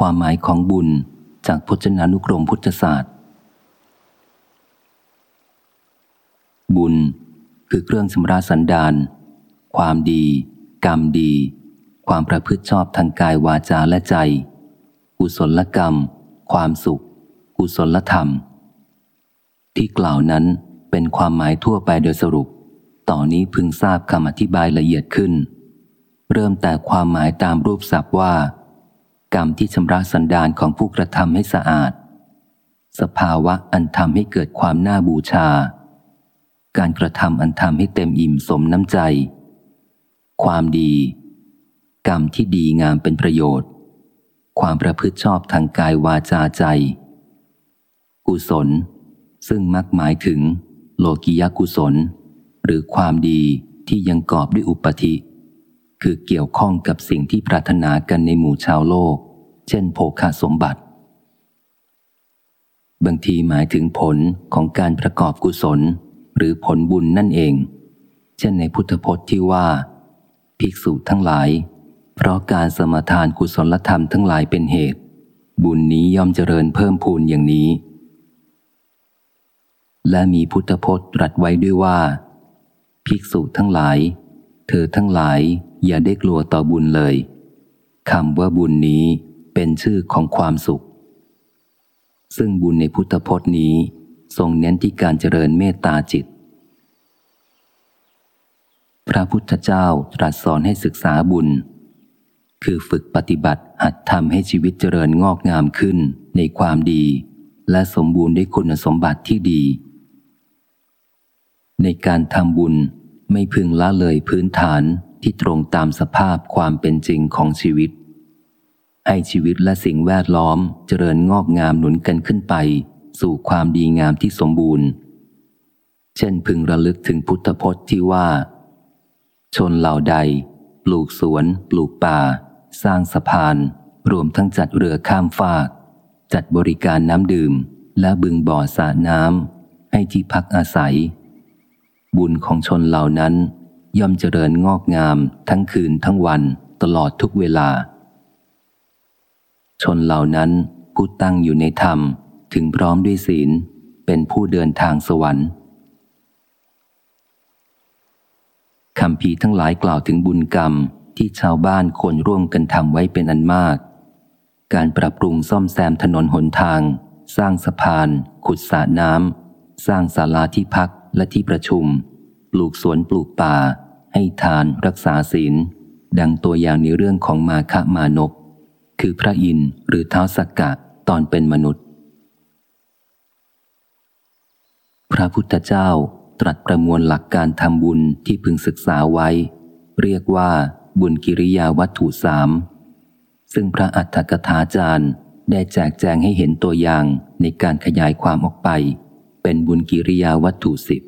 ความหมายของบุญจากพจนานุกรมพุทธศาสตร์ บุญคือเครื่องชำระสันดานความดี กรรมดี ความประพฤติชอบทางกายวาจาและใจ กุศลกรรม ความสุข กุศลธรรม ที่กล่าวนั้นเป็นความหมายทั่วไปโดยสรุป ต่อนนี้พึงทราบคำอธิบายละเอียดขึ้น เริ่มแต่ความหมายตามรูปศัพท์ว่า กรรมที่ชำระสันดานของผู้กระทำให้สะอาด สภาวะอันทำให้เกิดความน่าบูชา การกระทำอันทำให้เต็มอิ่มสมน้ำใจ ความดี กรรมที่ดีงามเป็นประโยชน์ ความประพฤติชอบทางกายวาจาใจ กุศล ซึ่งมักหมายถึง โลกิยกุศล หรือความดีที่ยังกอบด้วยอุปธิ คือเกี่ยวข้องกับสิ่งที่ปรารถนากันในหมู่ชาวโลก เช่นโภคาสมบัติ บางทีหมายถึงผลของการประกอบกุศล หรือผลบุญนั่นเอง เช่นในพุทธพจน์ที่ว่า ภิกษุทั้งหลาย เพราะการสมทานกุศลธรรมทั้งหลายเป็นเหตุ บุญนี้ย่อมเจริญเพิ่มพูนอย่างนี้ และมีพุทธพจน์ตรัสไว้ด้วยว่า ภิกษุทั้งหลาย เธอทั้งหลายอย่าได้กลัวต่อบุญเลยคำว่าบุญนี้เป็นชื่อของความสุข ซึ่งบุญในพุทธพจน์นี้ทรงเน้นที่การเจริญเมตตาจิต พระพุทธเจ้าตรัสสอนให้ศึกษาบุญ คือฝึกปฏิบัติหัดทำให้ชีวิตเจริญงอกงามขึ้นในความดี และสมบูรณ์ด้วยคุณสมบัติที่ดี ในการทำบุญ ไม่พึงละเลยพื้นฐานที่ตรงตามสภาพความเป็นจริงของชีวิต ให้ชีวิตและสิ่งแวดล้อมเจริญงอกงามหนุนกันขึ้นไป สู่ความดีงามที่สมบูรณ์ เช่นพึงระลึกถึงพุทธพจน์ที่ว่า ชนเหล่าใด ปลูกสวน ปลูกป่า สร้างสะพาน รวมทั้งจัดเรือข้ามฟาก จัดบริการน้ำดื่ม และบึงบ่อสระน้ำให้ที่พักอาศัย บุญของชนเหล่านั้น ย่อมเจริญงอกงามทั้งคืนทั้งวันตลอดทุกเวลา ชนเหล่านั้นผู้ตั้งอยู่ในธรรมถึงพร้อมด้วยศีล เป็นผู้เดินทางสวรรค์คำพีทั้งหลายกล่าวถึงบุญกรรมที่ชาวบ้านควรร่วมกันทำไว้เป็นอันมาก การปรับปรุงซ่อมแซมถนนหนทาง สร้างสะพาน ขุดสระน้ำสร้างศาลาที่พัก และที่ประชุม ปลูกสวนปลูกป่า ให้ทานรักษาศีล ดังตัวอย่างในเรื่องของมาคะมานกคือพระอินทร์หรือเท้าสักกะตอนเป็นมนุษย์ พระพุทธเจ้าตรัสประมวลหลักการทำบุญที่พึงศึกษาไว้ เรียกว่าบุญกิริยาวัตถุสามซึ่งพระอัฏฐกถาจารย์ได้แจกแจงให้เห็นตัวอย่างในการขยายความออกไป เป็นบุญกิริยาวัตถุสิบ